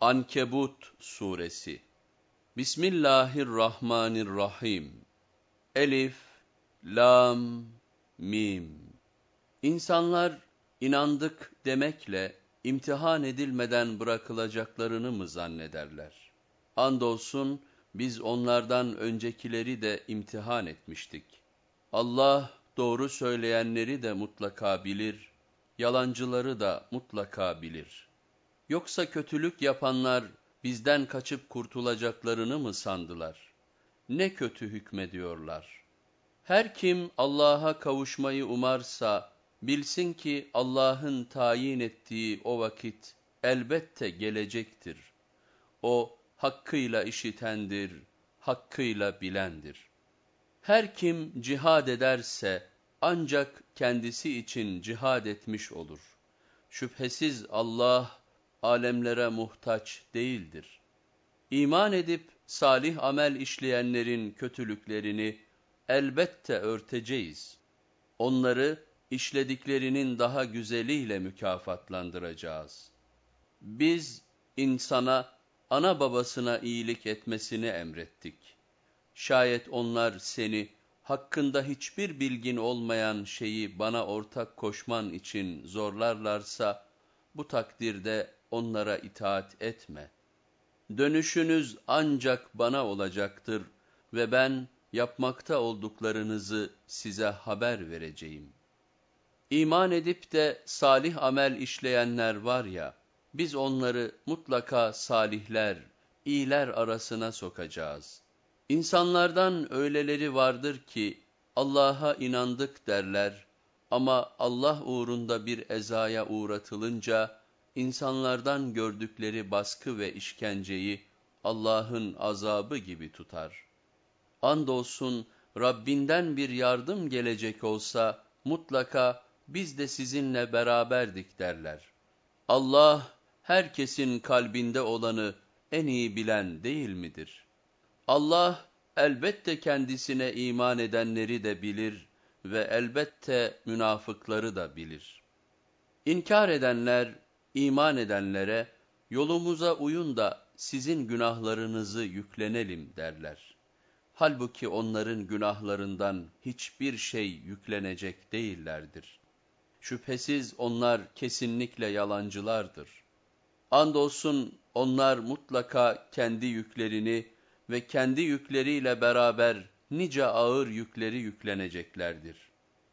Ankebut Suresi Bismillahirrahmanirrahim Elif, Lam, Mim İnsanlar inandık demekle imtihan edilmeden bırakılacaklarını mı zannederler? Andolsun biz onlardan öncekileri de imtihan etmiştik. Allah doğru söyleyenleri de mutlaka bilir, yalancıları da mutlaka bilir. Yoksa kötülük yapanlar bizden kaçıp kurtulacaklarını mı sandılar? Ne kötü hükmediyorlar. Her kim Allah'a kavuşmayı umarsa, bilsin ki Allah'ın tayin ettiği o vakit elbette gelecektir. O hakkıyla işitendir, hakkıyla bilendir. Her kim cihad ederse ancak kendisi için cihad etmiş olur. Şüphesiz Allah alemlere muhtaç değildir. İman edip salih amel işleyenlerin kötülüklerini elbette örteceğiz. Onları işlediklerinin daha güzeliyle mükafatlandıracağız. Biz insana ana babasına iyilik etmesini emrettik. Şayet onlar seni hakkında hiçbir bilgin olmayan şeyi bana ortak koşman için zorlarlarsa, bu takdirde onlara itaat etme. Dönüşünüz ancak bana olacaktır ve ben yapmakta olduklarınızı size haber vereceğim. İman edip de salih amel işleyenler var ya, biz onları mutlaka salihler, iyiler arasına sokacağız. İnsanlardan öyleleri vardır ki Allah'a inandık derler ama Allah uğrunda bir ezaya uğratılınca insanlardan gördükleri baskı ve işkenceyi Allah'ın azabı gibi tutar. Andolsun Rabbinden bir yardım gelecek olsa mutlaka biz de sizinle beraberdik derler. Allah herkesin kalbinde olanı en iyi bilen değil midir? Allah elbette kendisine iman edenleri de bilir ve elbette münafıkları da bilir. İnkar edenler, iman edenlere, yolumuza uyun da sizin günahlarınızı yüklenelim derler. Halbuki onların günahlarından hiçbir şey yüklenecek değillerdir. Şüphesiz onlar kesinlikle yalancılardır. Andolsun onlar mutlaka kendi yüklerini ve kendi yükleriyle beraber nice ağır yükleri yükleneceklerdir.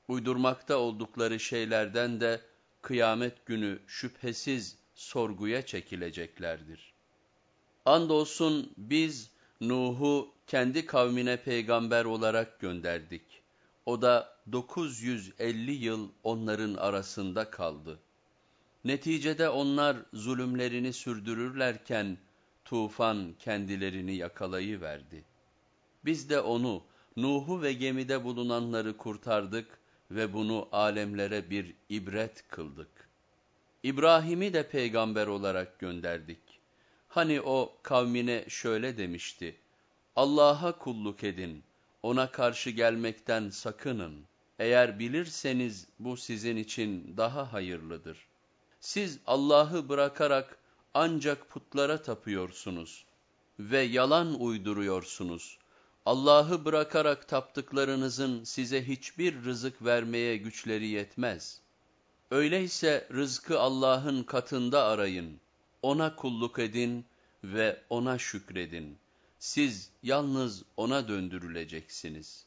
Uydurmakta oldukları şeylerden de kıyamet günü şüphesiz sorguya çekileceklerdir. Andolsun biz Nuh'u kendi kavmine peygamber olarak gönderdik. O da 950 yıl onların arasında kaldı. Neticede onlar zulümlerini sürdürürlerken tufan kendilerini yakalayıverdi. Biz de onu, Nuh'u ve gemide bulunanları kurtardık ve bunu alemlere bir ibret kıldık. İbrahim'i de peygamber olarak gönderdik. Hani o kavmine şöyle demişti, Allah'a kulluk edin, ona karşı gelmekten sakının. Eğer bilirseniz bu sizin için daha hayırlıdır. Siz Allah'ı bırakarak ancak putlara tapıyorsunuz ve yalan uyduruyorsunuz. Allah'ı bırakarak taptıklarınızın size hiçbir rızık vermeye güçleri yetmez. Öyleyse rızkı Allah'ın katında arayın, ona kulluk edin ve ona şükredin. Siz yalnız ona döndürüleceksiniz.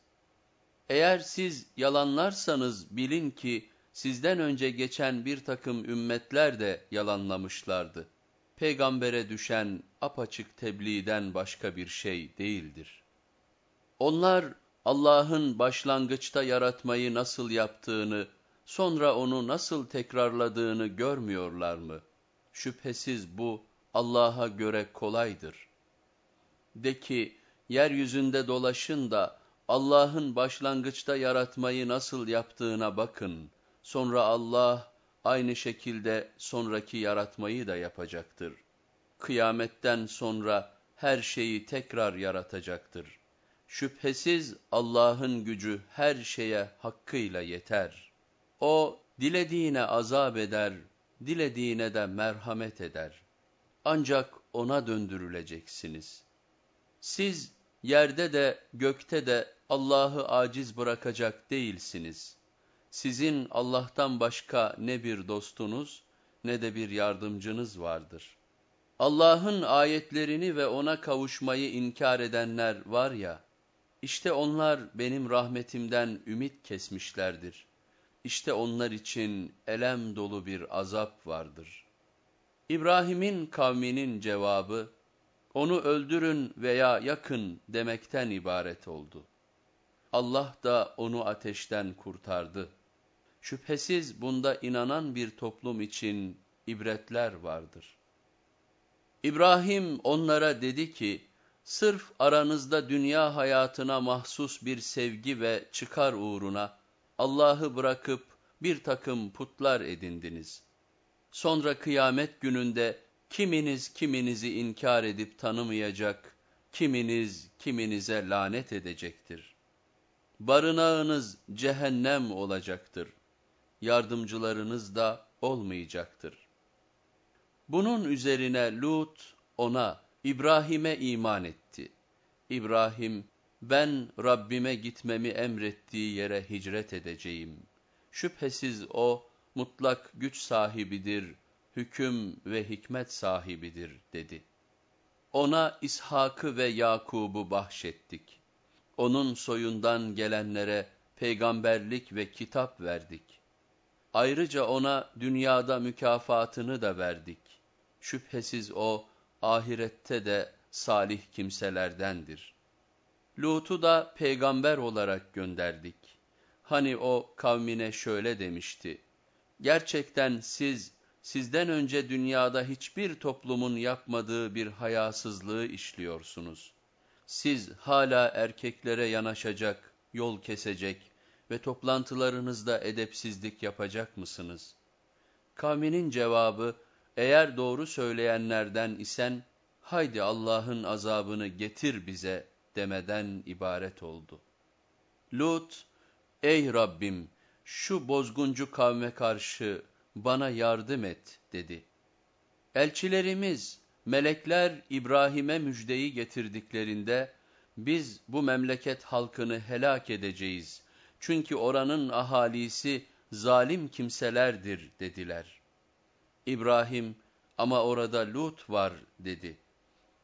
Eğer siz yalanlarsanız bilin ki sizden önce geçen bir takım ümmetler de yalanlamışlardı. Peygambere düşen apaçık tebliğden başka bir şey değildir. Onlar Allah'ın başlangıçta yaratmayı nasıl yaptığını, sonra onu nasıl tekrarladığını görmüyorlar mı? Şüphesiz bu Allah'a göre kolaydır. De ki, yeryüzünde dolaşın da Allah'ın başlangıçta yaratmayı nasıl yaptığına bakın. Sonra Allah aynı şekilde sonraki yaratmayı da yapacaktır. Kıyametten sonra her şeyi tekrar yaratacaktır. Şüphesiz Allah'ın gücü her şeye hakkıyla yeter. O dilediğine azap eder, dilediğine de merhamet eder. Ancak O'na döndürüleceksiniz. Siz yerde de gökte de Allah'ı aciz bırakacak değilsiniz. Sizin Allah'tan başka ne bir dostunuz ne de bir yardımcınız vardır. Allah'ın ayetlerini ve O'na kavuşmayı inkar edenler var ya, işte onlar benim rahmetimden ümit kesmişlerdir. İşte onlar için elem dolu bir azap vardır. İbrahim'in kavminin cevabı, onu öldürün veya yakın demekten ibaret oldu. Allah da onu ateşten kurtardı. Şüphesiz bunda inanan bir toplum için ibretler vardır. İbrahim onlara dedi ki, sırf aranızda dünya hayatına mahsus bir sevgi ve çıkar uğruna Allah'ı bırakıp bir takım putlar edindiniz. Sonra kıyamet gününde kiminiz kiminizi inkar edip tanımayacak, kiminiz kiminize lanet edecektir. Barınağınız cehennem olacaktır. Yardımcılarınız da olmayacaktır. Bunun üzerine Lut ona, İbrahim'e iman etti. İbrahim, ben Rabbime gitmemi emrettiği yere hicret edeceğim. Şüphesiz o, mutlak güç sahibidir, hüküm ve hikmet sahibidir, dedi. Ona İshak'ı ve Yakub'u bahşettik. Onun soyundan gelenlere peygamberlik ve kitap verdik. Ayrıca ona dünyada mükafatını da verdik. Şüphesiz o, ahirette de salih kimselerdendir. Lut'u da peygamber olarak gönderdik. Hani o kavmine şöyle demişti, Gerçekten siz, sizden önce dünyada hiçbir toplumun yapmadığı bir hayasızlığı işliyorsunuz. Siz hala erkeklere yanaşacak, yol kesecek ve toplantılarınızda edepsizlik yapacak mısınız? Kavminin cevabı, eğer doğru söyleyenlerden isen, haydi Allah'ın azabını getir bize demeden ibaret oldu. Lut, ey Rabbim, şu bozguncu kavme karşı bana yardım et dedi. Elçilerimiz, melekler İbrahim'e müjdeyi getirdiklerinde, biz bu memleket halkını helak edeceğiz. Çünkü oranın ahalisi zalim kimselerdir dediler. İbrahim, ama orada Lut var dedi.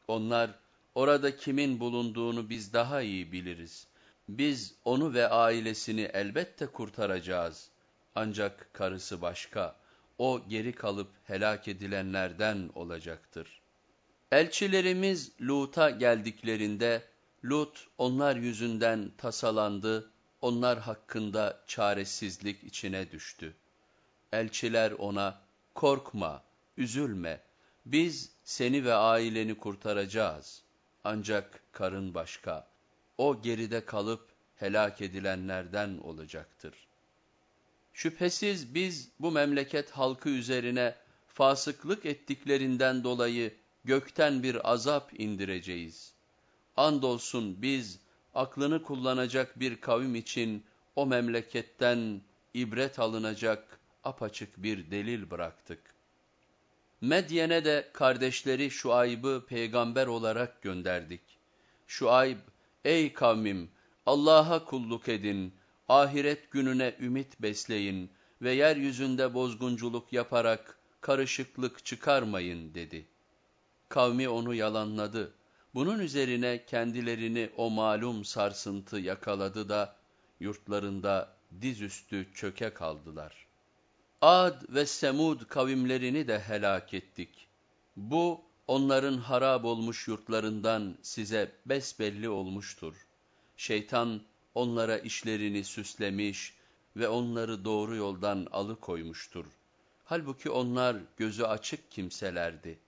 Onlar, orada kimin bulunduğunu biz daha iyi biliriz. Biz onu ve ailesini elbette kurtaracağız. Ancak karısı başka, o geri kalıp helak edilenlerden olacaktır. Elçilerimiz Lut'a geldiklerinde, Lut onlar yüzünden tasalandı, onlar hakkında çaresizlik içine düştü. Elçiler ona, korkma, üzülme, biz seni ve aileni kurtaracağız. Ancak karın başka, o geride kalıp helak edilenlerden olacaktır. Şüphesiz biz bu memleket halkı üzerine fasıklık ettiklerinden dolayı gökten bir azap indireceğiz. Andolsun biz aklını kullanacak bir kavim için o memleketten ibret alınacak apaçık bir delil bıraktık. Medyen'e de kardeşleri Şuayb'ı peygamber olarak gönderdik. Şuayb, ey kavmim Allah'a kulluk edin, ahiret gününe ümit besleyin ve yeryüzünde bozgunculuk yaparak karışıklık çıkarmayın dedi. Kavmi onu yalanladı. Bunun üzerine kendilerini o malum sarsıntı yakaladı da yurtlarında dizüstü çöke kaldılar. Ad ve Semud kavimlerini de helak ettik. Bu onların harap olmuş yurtlarından size besbelli olmuştur. Şeytan onlara işlerini süslemiş ve onları doğru yoldan alıkoymuştur. Halbuki onlar gözü açık kimselerdi.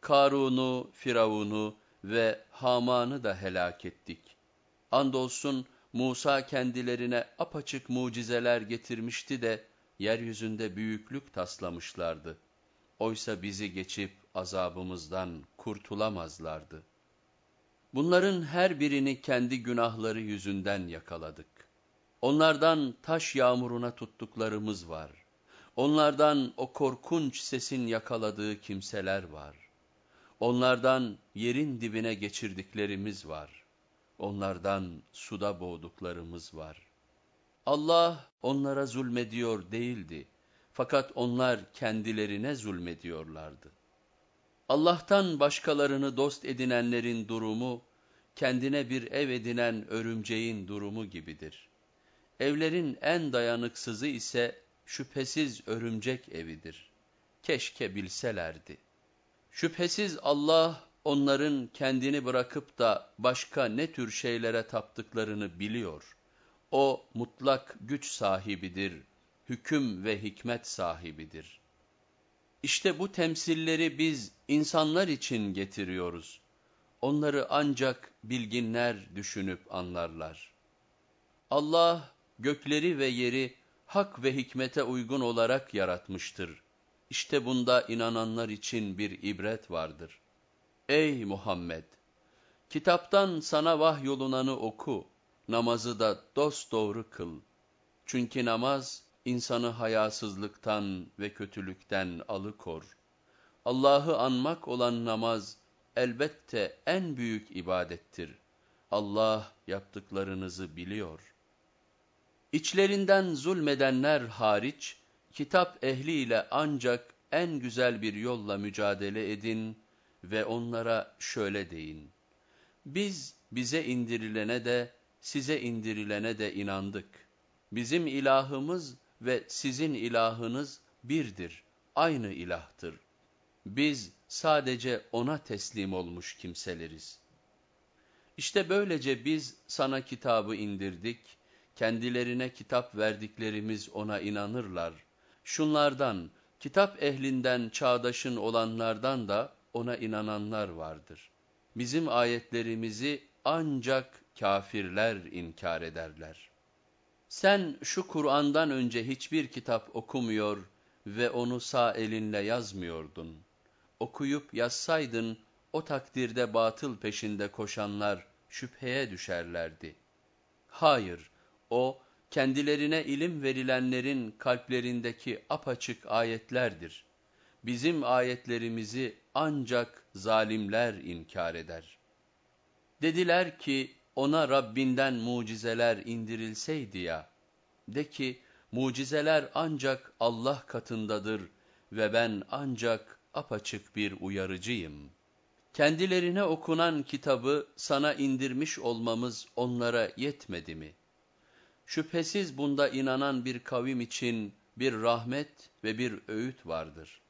Karun'u, Firavun'u ve Haman'ı da helak ettik. Andolsun Musa kendilerine apaçık mucizeler getirmişti de, yeryüzünde büyüklük taslamışlardı. Oysa bizi geçip azabımızdan kurtulamazlardı. Bunların her birini kendi günahları yüzünden yakaladık. Onlardan taş yağmuruna tuttuklarımız var. Onlardan o korkunç sesin yakaladığı kimseler var. Onlardan yerin dibine geçirdiklerimiz var. Onlardan suda boğduklarımız var. Allah onlara zulmediyor değildi. Fakat onlar kendilerine zulmediyorlardı. Allah'tan başkalarını dost edinenlerin durumu, kendine bir ev edinen örümceğin durumu gibidir. Evlerin en dayanıksızı ise şüphesiz örümcek evidir. Keşke bilselerdi. Şüphesiz Allah onların kendini bırakıp da başka ne tür şeylere taptıklarını biliyor. O mutlak güç sahibidir, hüküm ve hikmet sahibidir. İşte bu temsilleri biz insanlar için getiriyoruz. Onları ancak bilginler düşünüp anlarlar. Allah gökleri ve yeri hak ve hikmete uygun olarak yaratmıştır. İşte bunda inananlar için bir ibret vardır. Ey Muhammed! Kitaptan sana vahyolunanı oku, namazı da dosdoğru kıl. Çünkü namaz, insanı hayasızlıktan ve kötülükten alıkor. Allah'ı anmak olan namaz, elbette en büyük ibadettir. Allah yaptıklarınızı biliyor. İçlerinden zulmedenler hariç, kitap ehliyle ancak en güzel bir yolla mücadele edin ve onlara şöyle deyin. Biz bize indirilene de size indirilene de inandık. Bizim ilahımız ve sizin ilahınız birdir, aynı ilahtır. Biz sadece ona teslim olmuş kimseleriz. İşte böylece biz sana kitabı indirdik, kendilerine kitap verdiklerimiz ona inanırlar. Şunlardan, kitap ehlinden çağdaşın olanlardan da ona inananlar vardır. Bizim ayetlerimizi ancak kafirler inkar ederler. Sen şu Kur'an'dan önce hiçbir kitap okumuyor ve onu sağ elinle yazmıyordun. Okuyup yazsaydın, o takdirde batıl peşinde koşanlar şüpheye düşerlerdi. Hayır, o, kendilerine ilim verilenlerin kalplerindeki apaçık ayetlerdir. Bizim ayetlerimizi ancak zalimler inkar eder. Dediler ki, ona Rabbinden mucizeler indirilseydi ya, de ki, mucizeler ancak Allah katındadır ve ben ancak apaçık bir uyarıcıyım. Kendilerine okunan kitabı sana indirmiş olmamız onlara yetmedi mi? Şüphesiz bunda inanan bir kavim için bir rahmet ve bir öğüt vardır.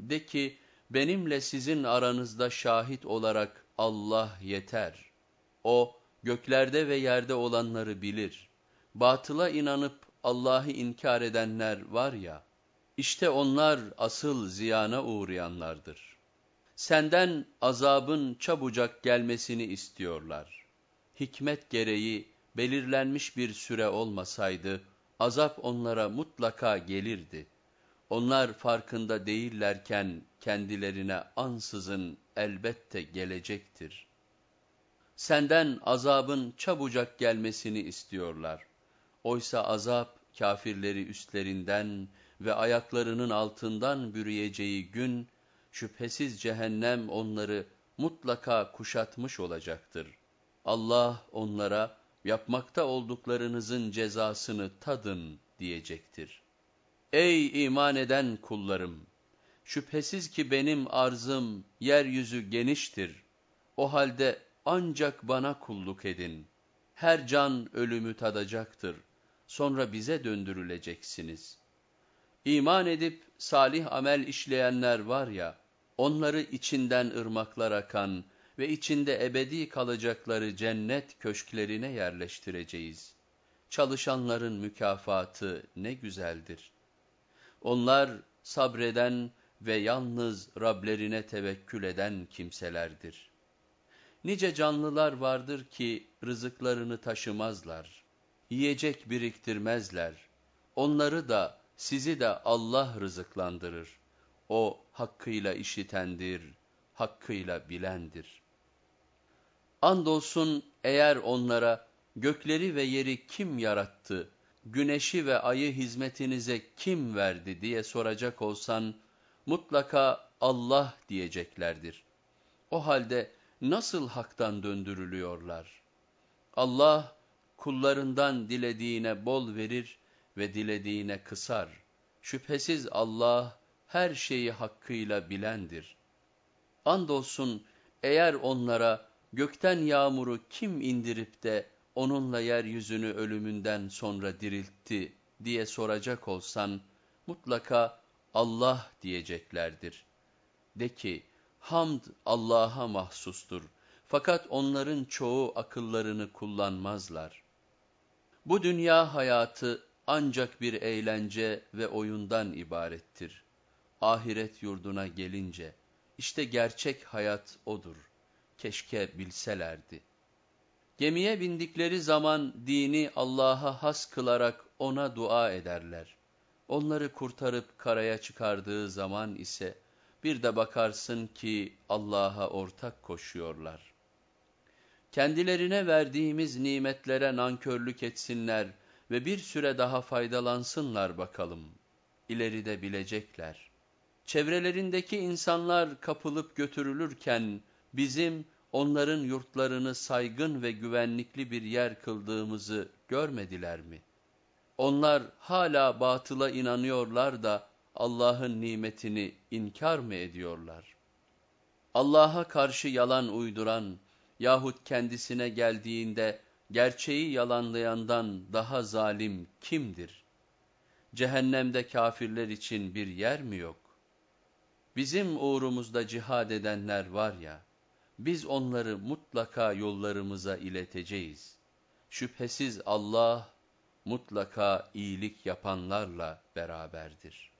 De ki, benimle sizin aranızda şahit olarak Allah yeter. O, göklerde ve yerde olanları bilir. Batıla inanıp Allah'ı inkar edenler var ya, işte onlar asıl ziyana uğrayanlardır. Senden azabın çabucak gelmesini istiyorlar. Hikmet gereği belirlenmiş bir süre olmasaydı, azap onlara mutlaka gelirdi. Onlar farkında değillerken kendilerine ansızın elbette gelecektir. Senden azabın çabucak gelmesini istiyorlar. Oysa azap kafirleri üstlerinden ve ayaklarının altından bürüyeceği gün, şüphesiz cehennem onları mutlaka kuşatmış olacaktır. Allah onlara, yapmakta olduklarınızın cezasını tadın diyecektir. Ey iman eden kullarım! Şüphesiz ki benim arzım, yeryüzü geniştir. O halde ancak bana kulluk edin. Her can ölümü tadacaktır. Sonra bize döndürüleceksiniz. İman edip salih amel işleyenler var ya, onları içinden ırmaklar akan ve içinde ebedi kalacakları cennet köşklerine yerleştireceğiz. Çalışanların mükafatı ne güzeldir. Onlar sabreden ve yalnız Rablerine tevekkül eden kimselerdir. Nice canlılar vardır ki rızıklarını taşımazlar, yiyecek biriktirmezler. Onları da sizi de Allah rızıklandırır. O hakkıyla işitendir, hakkıyla bilendir. Andolsun eğer onlara gökleri ve yeri kim yarattı, güneşi ve ayı hizmetinize kim verdi diye soracak olsan, mutlaka Allah diyeceklerdir. O halde nasıl haktan döndürülüyorlar? Allah kullarından dilediğine bol verir ve dilediğine kısar. Şüphesiz Allah her şeyi hakkıyla bilendir. Andolsun eğer onlara gökten yağmuru kim indirip de onunla yeryüzünü ölümünden sonra diriltti diye soracak olsan mutlaka Allah diyeceklerdir. De ki hamd Allah'a mahsustur fakat onların çoğu akıllarını kullanmazlar. Bu dünya hayatı ancak bir eğlence ve oyundan ibarettir. Ahiret yurduna gelince işte gerçek hayat odur. Keşke bilselerdi. Gemiye bindikleri zaman dini Allah'a has kılarak ona dua ederler. Onları kurtarıp karaya çıkardığı zaman ise bir de bakarsın ki Allah'a ortak koşuyorlar. Kendilerine verdiğimiz nimetlere nankörlük etsinler ve bir süre daha faydalansınlar bakalım. İleride bilecekler. Çevrelerindeki insanlar kapılıp götürülürken bizim onların yurtlarını saygın ve güvenlikli bir yer kıldığımızı görmediler mi? Onlar hala batıla inanıyorlar da Allah'ın nimetini inkar mı ediyorlar? Allah'a karşı yalan uyduran yahut kendisine geldiğinde gerçeği yalanlayandan daha zalim kimdir? Cehennemde kafirler için bir yer mi yok? Bizim uğrumuzda cihad edenler var ya, biz onları mutlaka yollarımıza ileteceğiz. Şüphesiz Allah mutlaka iyilik yapanlarla beraberdir.